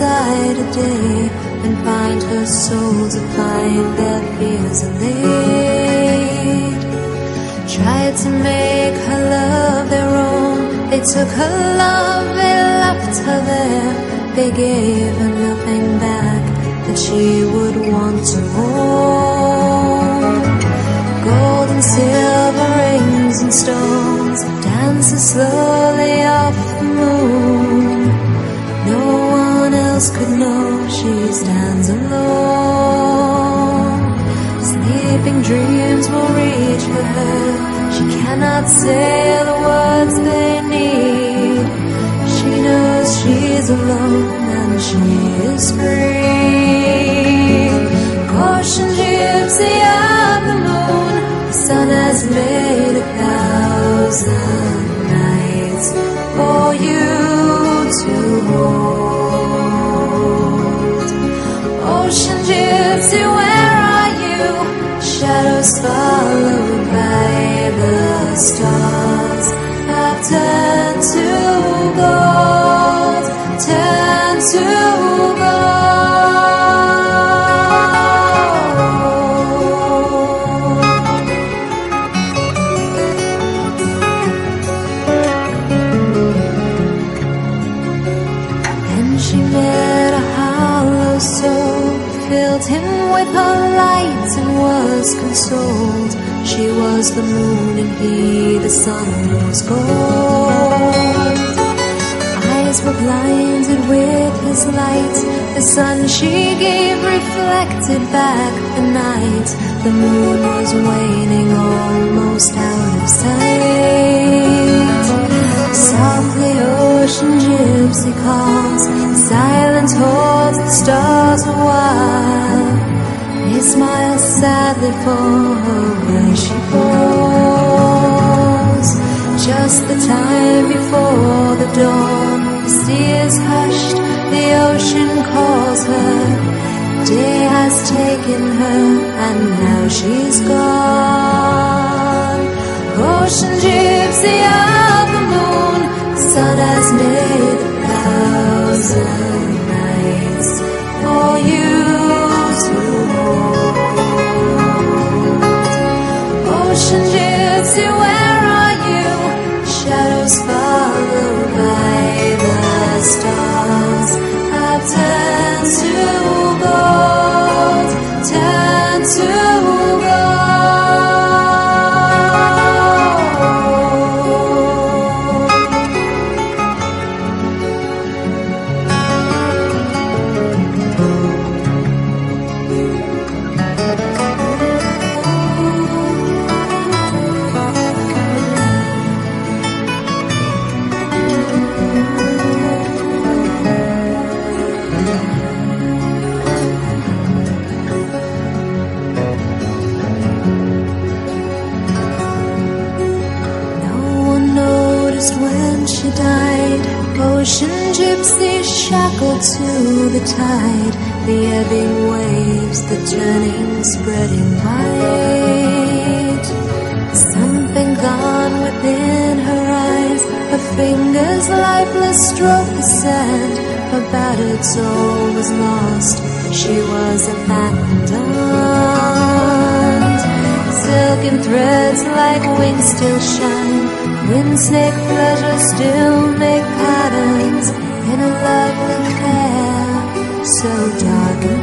outside a day and find her soul to find their fears allayed. Tried to make her love their own. They took her love, they left her there. They gave her else could know she stands alone. Sleeping dreams will reach her. She cannot say the words they need. She knows she's alone and she is free. Ocean gypsy of the moon, the sun has made a thousand By the stars have turned to gold, turned to gold. Then she met a hollow soul, filled him with her light and consoled. She was the moon and he the sun was gold. Eyes were blinded with his light. The sun she gave reflected back the night. The moon was waning almost out of sight. Softly ocean gypsy calls, silent holds the stars a while. They smile sadly for her where she falls. Just the time before the dawn, the sea is hushed, the ocean calls her. Day has taken her, and now she's gone. Ocean gypsy of the moon, the sun has made a thousand died. Ocean gypsy shackled to the tide. The ebbing waves, the turning, spreading wide. Something gone within her eyes. Her fingers lifeless stroked the sand. Her battered soul was lost. She was abandoned. Silken threads like wings still shine. Snake pleasures still make patterns in a lovely fair, so dark